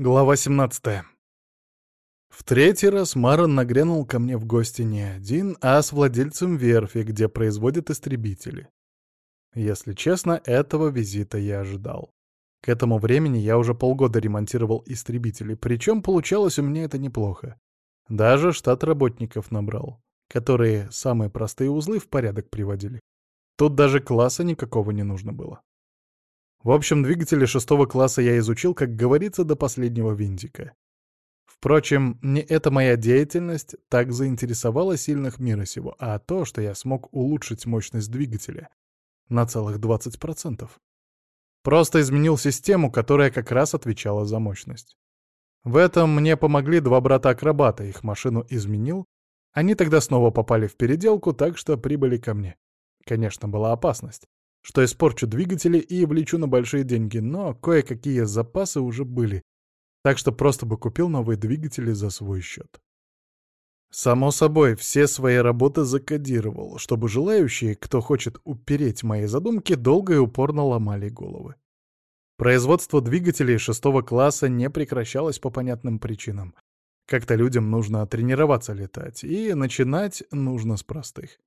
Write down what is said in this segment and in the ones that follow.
Глава 17. В третий раз Марон нагрянул ко мне в гости не один, а с владельцем верфи, где производят истребители. Если честно, этого визита я ожидал. К этому времени я уже полгода ремонтировал истребители, причем получалось у меня это неплохо. Даже штат работников набрал, которые самые простые узлы в порядок приводили. Тут даже класса никакого не нужно было. В общем, двигатели шестого класса я изучил, как говорится, до последнего винтика. Впрочем, не эта моя деятельность так заинтересовала сильных мира сего, а то, что я смог улучшить мощность двигателя на целых 20%. Просто изменил систему, которая как раз отвечала за мощность. В этом мне помогли два брата-акробата, их машину изменил. Они тогда снова попали в переделку, так что прибыли ко мне. Конечно, была опасность что испорчу двигатели и влечу на большие деньги, но кое-какие запасы уже были, так что просто бы купил новые двигатели за свой счет. Само собой, все свои работы закодировал, чтобы желающие, кто хочет упереть мои задумки, долго и упорно ломали головы. Производство двигателей шестого класса не прекращалось по понятным причинам. Как-то людям нужно тренироваться летать, и начинать нужно с простых.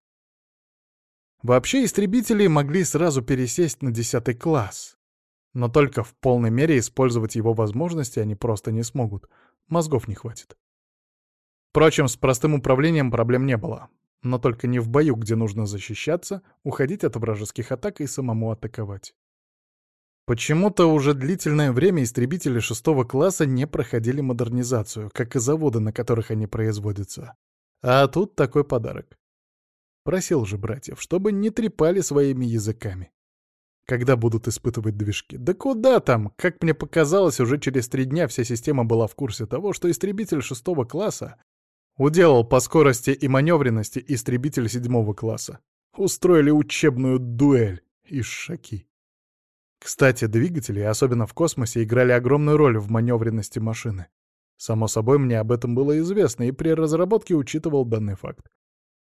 Вообще истребители могли сразу пересесть на десятый класс. Но только в полной мере использовать его возможности они просто не смогут. Мозгов не хватит. Впрочем, с простым управлением проблем не было. Но только не в бою, где нужно защищаться, уходить от вражеских атак и самому атаковать. Почему-то уже длительное время истребители шестого класса не проходили модернизацию, как и заводы, на которых они производятся. А тут такой подарок. Просил же братьев, чтобы не трепали своими языками. Когда будут испытывать движки? Да куда там? Как мне показалось, уже через три дня вся система была в курсе того, что истребитель шестого класса уделал по скорости и маневренности истребитель седьмого класса. Устроили учебную дуэль из шаки. Кстати, двигатели, особенно в космосе, играли огромную роль в маневренности машины. Само собой, мне об этом было известно, и при разработке учитывал данный факт.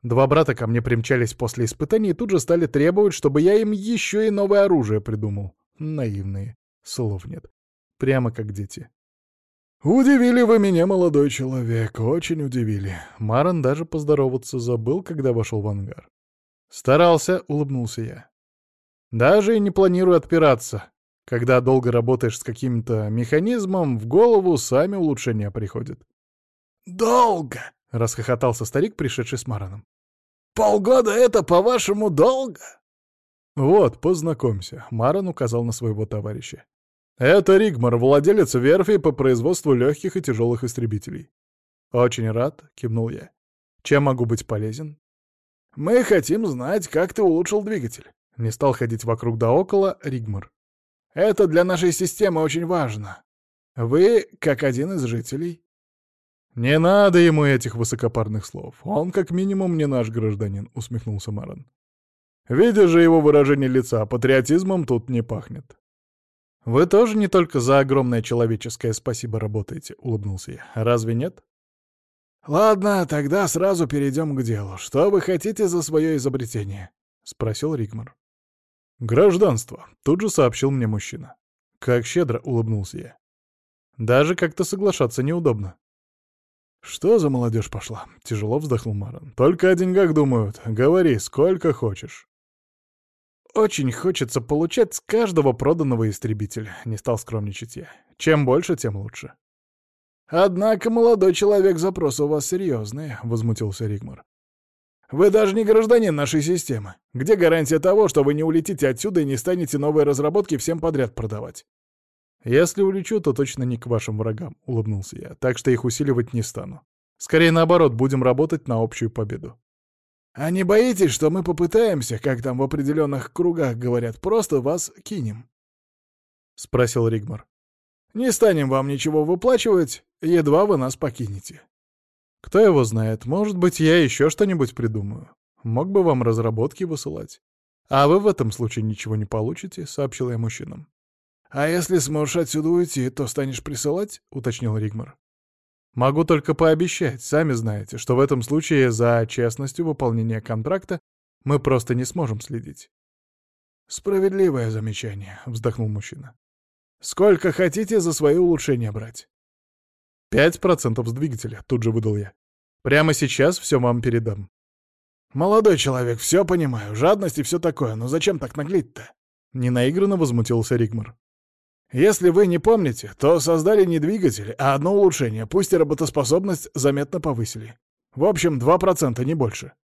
Два брата ко мне примчались после испытаний и тут же стали требовать, чтобы я им еще и новое оружие придумал. Наивные. Слов нет. Прямо как дети. «Удивили вы меня, молодой человек, очень удивили». Маран даже поздороваться забыл, когда вошел в ангар. «Старался», — улыбнулся я. «Даже и не планирую отпираться. Когда долго работаешь с каким-то механизмом, в голову сами улучшения приходят». «Долго!» — расхохотался старик, пришедший с Мараном. Полгода это, по-вашему, долго?» «Вот, познакомься», — Марон указал на своего товарища. «Это Ригмар, владелец верфи по производству легких и тяжелых истребителей». «Очень рад», — кивнул я. «Чем могу быть полезен?» «Мы хотим знать, как ты улучшил двигатель». Не стал ходить вокруг да около Ригмар. «Это для нашей системы очень важно. Вы, как один из жителей, «Не надо ему этих высокопарных слов. Он как минимум не наш гражданин», — усмехнулся Маран. «Видя же его выражение лица, патриотизмом тут не пахнет». «Вы тоже не только за огромное человеческое спасибо работаете», — улыбнулся я. «Разве нет?» «Ладно, тогда сразу перейдем к делу. Что вы хотите за свое изобретение?» — спросил Ригмар. «Гражданство», — тут же сообщил мне мужчина. Как щедро улыбнулся я. Даже как-то соглашаться неудобно. «Что за молодежь пошла?» — тяжело вздохнул Маран. «Только о деньгах думают. Говори, сколько хочешь». «Очень хочется получать с каждого проданного истребителя», — не стал скромничать я. «Чем больше, тем лучше». «Однако, молодой человек, запросы у вас серьезные», — возмутился Ригмар. «Вы даже не гражданин нашей системы. Где гарантия того, что вы не улетите отсюда и не станете новые разработки всем подряд продавать?» «Если улечу, то точно не к вашим врагам», — улыбнулся я, «так что их усиливать не стану. Скорее наоборот, будем работать на общую победу». «А не боитесь, что мы попытаемся, как там в определенных кругах говорят, просто вас кинем?» — спросил Ригмар. «Не станем вам ничего выплачивать, едва вы нас покинете». «Кто его знает, может быть, я еще что-нибудь придумаю. Мог бы вам разработки высылать. А вы в этом случае ничего не получите», — сообщил я мужчинам. «А если сможешь отсюда уйти, то станешь присылать?» — уточнил Ригмар. «Могу только пообещать, сами знаете, что в этом случае за честностью выполнения контракта мы просто не сможем следить». «Справедливое замечание», — вздохнул мужчина. Сколько хотите за свои улучшения брать? Пять процентов с двигателя, тут же выдал я. Прямо сейчас все вам передам. Молодой человек, все понимаю, жадность и все такое, но зачем так наглеть-то? Ненаигранно возмутился Ригмар. Если вы не помните, то создали не двигатель, а одно улучшение, пусть и работоспособность заметно повысили. В общем, два процента, не больше.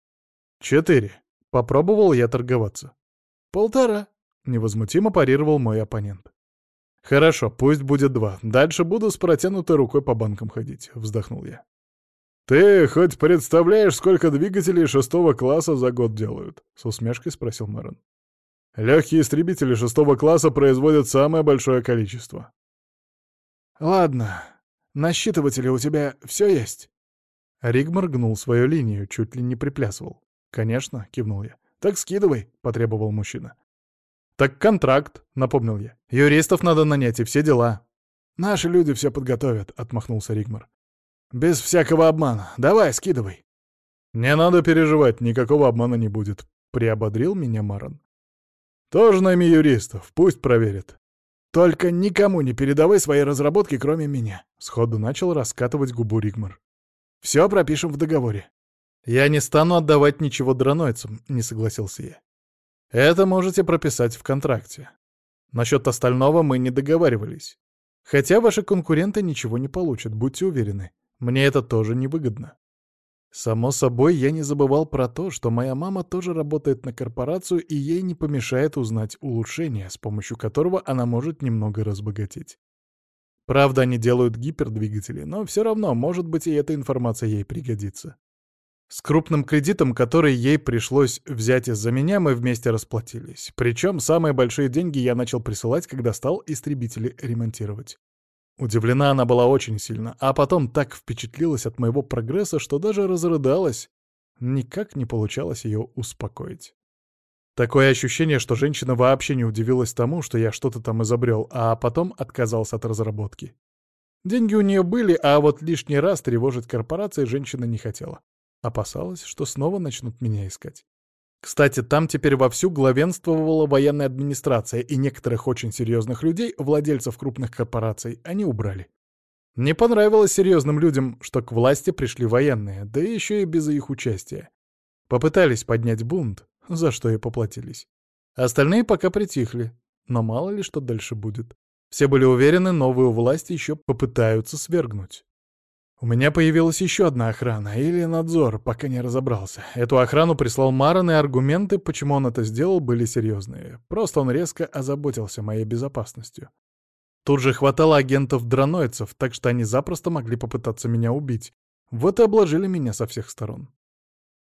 Четыре. Попробовал я торговаться. Полтора. Невозмутимо парировал мой оппонент. «Хорошо, пусть будет два. Дальше буду с протянутой рукой по банкам ходить», — вздохнул я. «Ты хоть представляешь, сколько двигателей шестого класса за год делают?» — с усмешкой спросил Мэрон. «Легкие истребители шестого класса производят самое большое количество». «Ладно, на считывателе у тебя все есть?» Ригмар гнул свою линию, чуть ли не приплясывал. «Конечно», — кивнул я. «Так скидывай», — потребовал мужчина. «Так контракт», — напомнил я. «Юристов надо нанять и все дела». «Наши люди все подготовят», — отмахнулся Ригмар. «Без всякого обмана. Давай, скидывай». «Не надо переживать, никакого обмана не будет», — приободрил меня Марон. «Тоже найми юристов, пусть проверят». «Только никому не передавай свои разработки, кроме меня», — сходу начал раскатывать губу Ригмар. «Все пропишем в договоре». «Я не стану отдавать ничего дранойцам», — не согласился я. Это можете прописать в контракте. Насчет остального мы не договаривались. Хотя ваши конкуренты ничего не получат, будьте уверены. Мне это тоже невыгодно. Само собой, я не забывал про то, что моя мама тоже работает на корпорацию, и ей не помешает узнать улучшение, с помощью которого она может немного разбогатеть. Правда, они делают гипердвигатели, но все равно, может быть, и эта информация ей пригодится. С крупным кредитом, который ей пришлось взять из-за меня, мы вместе расплатились. Причем самые большие деньги я начал присылать, когда стал истребители ремонтировать. Удивлена она была очень сильно, а потом так впечатлилась от моего прогресса, что даже разрыдалась. Никак не получалось ее успокоить. Такое ощущение, что женщина вообще не удивилась тому, что я что-то там изобрел, а потом отказался от разработки. Деньги у нее были, а вот лишний раз тревожить корпорации женщина не хотела. Опасалась, что снова начнут меня искать. Кстати, там теперь вовсю главенствовала военная администрация, и некоторых очень серьезных людей, владельцев крупных корпораций, они убрали. Не понравилось серьезным людям, что к власти пришли военные, да еще и без их участия. Попытались поднять бунт, за что и поплатились. Остальные пока притихли, но мало ли что дальше будет. Все были уверены, новую власть еще попытаются свергнуть. У меня появилась еще одна охрана, или надзор, пока не разобрался. Эту охрану прислал Марон, и аргументы, почему он это сделал, были серьезные. Просто он резко озаботился моей безопасностью. Тут же хватало агентов-дранойцев, так что они запросто могли попытаться меня убить. Вот и обложили меня со всех сторон.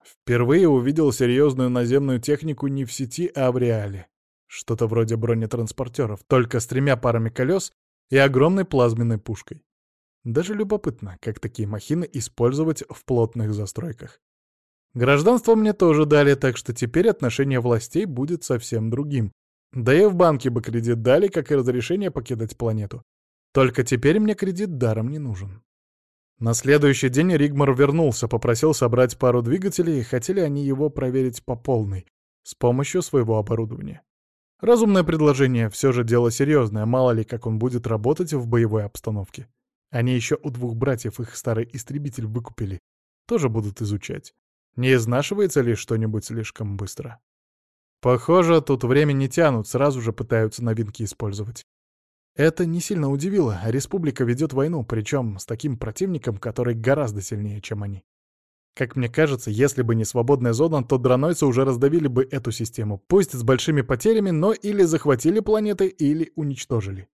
Впервые увидел серьезную наземную технику не в сети, а в реале. Что-то вроде бронетранспортеров, только с тремя парами колес и огромной плазменной пушкой. Даже любопытно, как такие махины использовать в плотных застройках. Гражданство мне тоже дали, так что теперь отношение властей будет совсем другим. Да и в банке бы кредит дали, как и разрешение покидать планету. Только теперь мне кредит даром не нужен. На следующий день Ригмар вернулся, попросил собрать пару двигателей, и хотели они его проверить по полной, с помощью своего оборудования. Разумное предложение, все же дело серьезное, мало ли как он будет работать в боевой обстановке. Они еще у двух братьев их старый истребитель выкупили. Тоже будут изучать. Не изнашивается ли что-нибудь слишком быстро? Похоже, тут время не тянут, сразу же пытаются новинки использовать. Это не сильно удивило. Республика ведет войну, причем с таким противником, который гораздо сильнее, чем они. Как мне кажется, если бы не свободная зона, то дранойцы уже раздавили бы эту систему, пусть с большими потерями, но или захватили планеты, или уничтожили.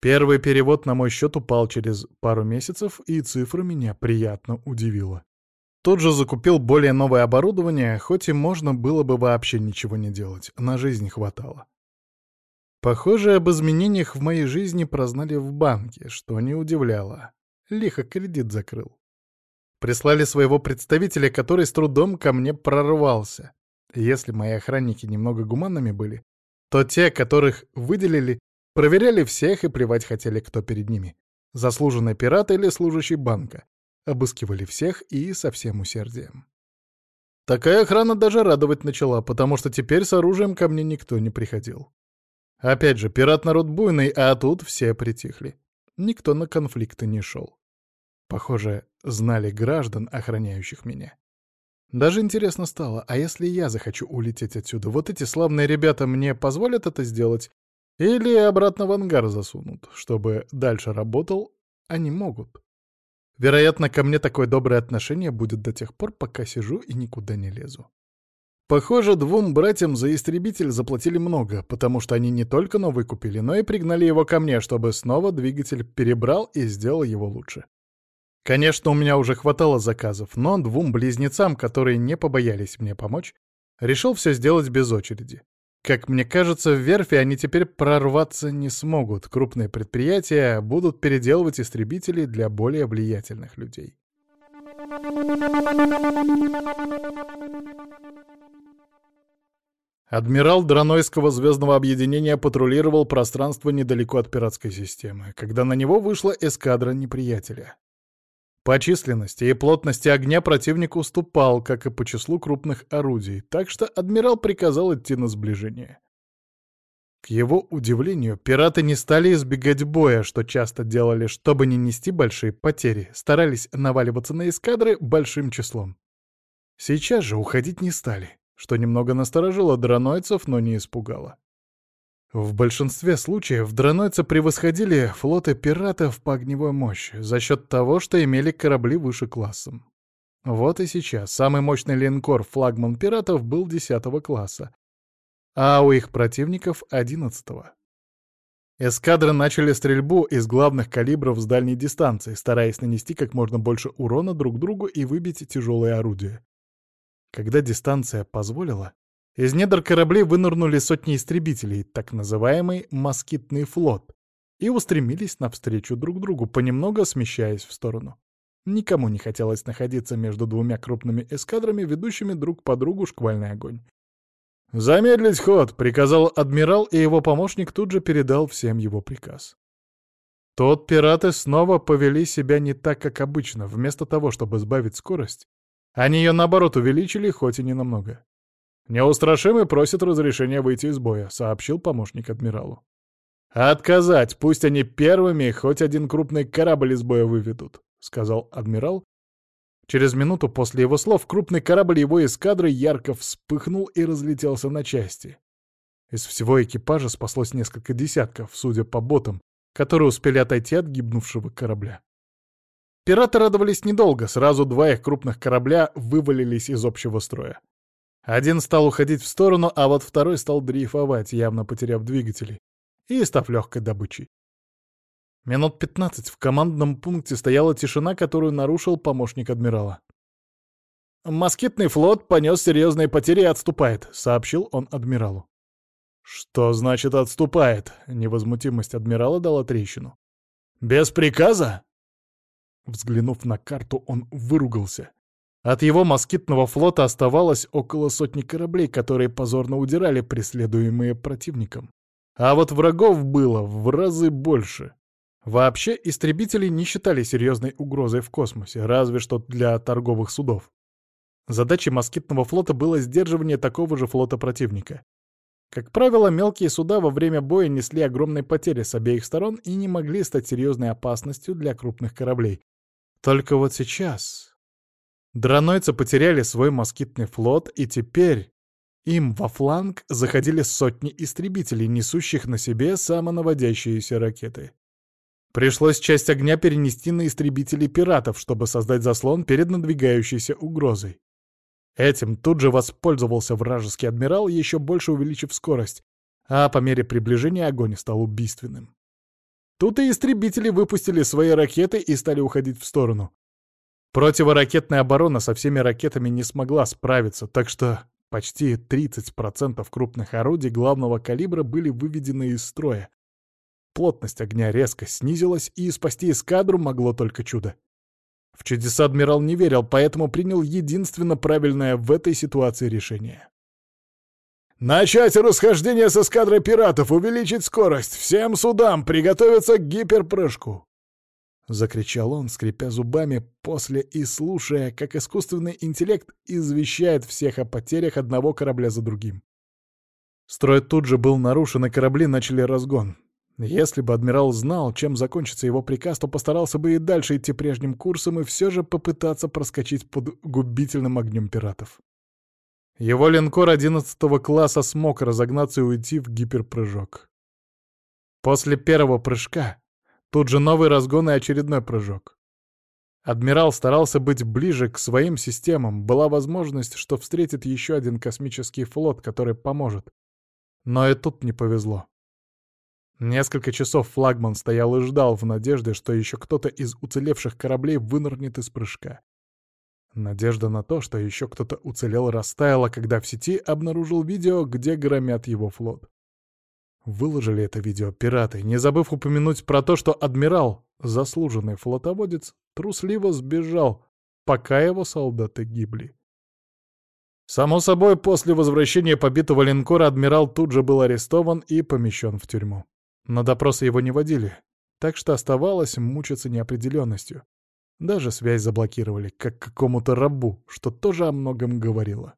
Первый перевод на мой счет упал через пару месяцев, и цифра меня приятно удивила. Тут же закупил более новое оборудование, хоть и можно было бы вообще ничего не делать, на жизнь хватало. Похоже, об изменениях в моей жизни прознали в банке, что не удивляло. Лихо кредит закрыл. Прислали своего представителя, который с трудом ко мне прорвался. Если мои охранники немного гуманными были, то те, которых выделили, Проверяли всех и плевать хотели, кто перед ними. Заслуженный пират или служащий банка. Обыскивали всех и со всем усердием. Такая охрана даже радовать начала, потому что теперь с оружием ко мне никто не приходил. Опять же, пират народ буйный, а тут все притихли. Никто на конфликты не шел. Похоже, знали граждан, охраняющих меня. Даже интересно стало, а если я захочу улететь отсюда, вот эти славные ребята мне позволят это сделать? Или обратно в ангар засунут, чтобы дальше работал? Они могут. Вероятно, ко мне такое доброе отношение будет до тех пор, пока сижу и никуда не лезу. Похоже, двум братьям за истребитель заплатили много, потому что они не только новый купили, но и пригнали его ко мне, чтобы снова двигатель перебрал и сделал его лучше. Конечно, у меня уже хватало заказов, но двум близнецам, которые не побоялись мне помочь, решил все сделать без очереди. Как мне кажется, в верфи они теперь прорваться не смогут. Крупные предприятия будут переделывать истребители для более влиятельных людей. Адмирал Дранойского звездного объединения патрулировал пространство недалеко от пиратской системы, когда на него вышла эскадра неприятеля. По численности и плотности огня противник уступал, как и по числу крупных орудий, так что адмирал приказал идти на сближение. К его удивлению, пираты не стали избегать боя, что часто делали, чтобы не нести большие потери, старались наваливаться на эскадры большим числом. Сейчас же уходить не стали, что немного насторожило дранойцев, но не испугало. В большинстве случаев дранойцы превосходили флоты пиратов по огневой мощи за счет того, что имели корабли выше классом. Вот и сейчас самый мощный линкор флагман пиратов был 10 класса, а у их противников — 11 -го. Эскадры начали стрельбу из главных калибров с дальней дистанции, стараясь нанести как можно больше урона друг другу и выбить тяжелые орудия. Когда дистанция позволила, из недр кораблей вынырнули сотни истребителей, так называемый «москитный флот», и устремились навстречу друг другу, понемногу смещаясь в сторону. Никому не хотелось находиться между двумя крупными эскадрами, ведущими друг по другу шквальный огонь. «Замедлить ход!» — приказал адмирал, и его помощник тут же передал всем его приказ. Тот пираты снова повели себя не так, как обычно. Вместо того, чтобы сбавить скорость, они ее, наоборот, увеличили, хоть и не намного. «Неустрашимый просит разрешения выйти из боя», — сообщил помощник адмиралу. «Отказать, пусть они первыми хоть один крупный корабль из боя выведут», — сказал адмирал. Через минуту после его слов крупный корабль его эскадры ярко вспыхнул и разлетелся на части. Из всего экипажа спаслось несколько десятков, судя по ботам, которые успели отойти от гибнувшего корабля. Пираты радовались недолго, сразу два их крупных корабля вывалились из общего строя. Один стал уходить в сторону, а вот второй стал дрейфовать, явно потеряв двигатели, и став легкой добычей. Минут пятнадцать в командном пункте стояла тишина, которую нарушил помощник адмирала. «Москитный флот понес серьезные потери и отступает», — сообщил он адмиралу. «Что значит отступает?» — невозмутимость адмирала дала трещину. «Без приказа?» Взглянув на карту, он выругался. От его москитного флота оставалось около сотни кораблей, которые позорно удирали, преследуемые противником. А вот врагов было в разы больше. Вообще, истребители не считали серьезной угрозой в космосе, разве что для торговых судов. Задачей москитного флота было сдерживание такого же флота противника. Как правило, мелкие суда во время боя несли огромные потери с обеих сторон и не могли стать серьезной опасностью для крупных кораблей. Только вот сейчас Дранойцы потеряли свой москитный флот, и теперь им во фланг заходили сотни истребителей, несущих на себе самонаводящиеся ракеты. Пришлось часть огня перенести на истребители пиратов, чтобы создать заслон перед надвигающейся угрозой. Этим тут же воспользовался вражеский адмирал, еще больше увеличив скорость, а по мере приближения огонь стал убийственным. Тут и истребители выпустили свои ракеты и стали уходить в сторону. Противоракетная оборона со всеми ракетами не смогла справиться, так что почти 30% крупных орудий главного калибра были выведены из строя. Плотность огня резко снизилась, и спасти эскадру могло только чудо. В чудеса адмирал не верил, поэтому принял единственно правильное в этой ситуации решение. «Начать расхождение с эскадрой пиратов, увеличить скорость, всем судам приготовиться к гиперпрыжку!» — закричал он, скрипя зубами после и слушая, как искусственный интеллект извещает всех о потерях одного корабля за другим. Строй тут же был нарушен, и корабли начали разгон. Если бы адмирал знал, чем закончится его приказ, то постарался бы и дальше идти прежним курсом и все же попытаться проскочить под губительным огнем пиратов. Его линкор 11 класса смог разогнаться и уйти в гиперпрыжок. После первого прыжка тут же новый разгон и очередной прыжок. Адмирал старался быть ближе к своим системам, была возможность, что встретит еще один космический флот, который поможет. Но и тут не повезло. Несколько часов флагман стоял и ждал в надежде, что еще кто-то из уцелевших кораблей вынырнет из прыжка. Надежда на то, что еще кто-то уцелел, растаяла, когда в сети обнаружил видео, где громят его флот. Выложили это видео пираты, не забыв упомянуть про то, что адмирал, заслуженный флотоводец, трусливо сбежал, пока его солдаты гибли. Само собой, после возвращения побитого линкора адмирал тут же был арестован и помещен в тюрьму. На допросы его не водили, так что оставалось мучиться неопределенностью. Даже связь заблокировали, как какому-то рабу, что тоже о многом говорило.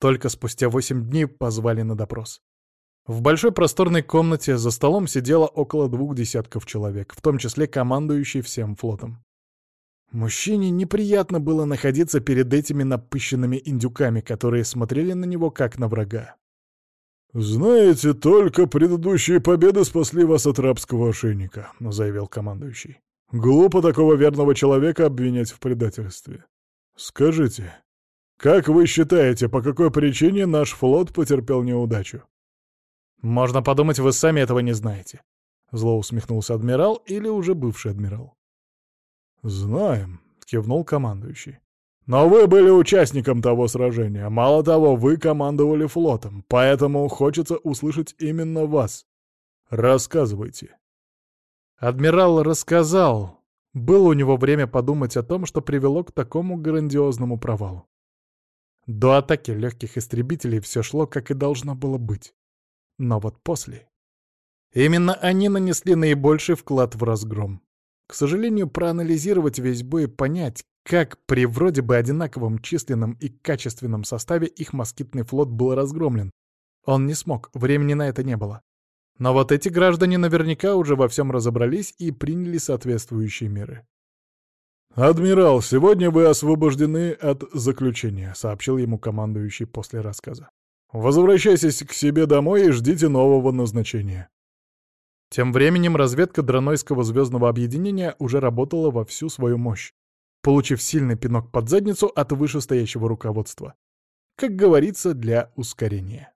Только спустя восемь дней позвали на допрос. В большой просторной комнате за столом сидело около двух десятков человек, в том числе командующий всем флотом. Мужчине неприятно было находиться перед этими напыщенными индюками, которые смотрели на него как на врага. «Знаете, только предыдущие победы спасли вас от рабского ошейника», — заявил командующий. «Глупо такого верного человека обвинять в предательстве. Скажите, как вы считаете, по какой причине наш флот потерпел неудачу?» «Можно подумать, вы сами этого не знаете», — зло усмехнулся адмирал или уже бывший адмирал. «Знаем», — кивнул командующий. Но вы были участником того сражения. Мало того, вы командовали флотом, поэтому хочется услышать именно вас. Рассказывайте. Адмирал рассказал. Было у него время подумать о том, что привело к такому грандиозному провалу. До атаки легких истребителей все шло, как и должно было быть. Но вот после... Именно они нанесли наибольший вклад в разгром. К сожалению, проанализировать весь бой и понять, как при вроде бы одинаковом численном и качественном составе их москитный флот был разгромлен. Он не смог, времени на это не было. Но вот эти граждане наверняка уже во всем разобрались и приняли соответствующие меры. «Адмирал, сегодня вы освобождены от заключения», — сообщил ему командующий после рассказа. «Возвращайтесь к себе домой и ждите нового назначения». Тем временем разведка Дранойского звездного объединения уже работала во всю свою мощь, получив сильный пинок под задницу от вышестоящего руководства. Как говорится, для ускорения.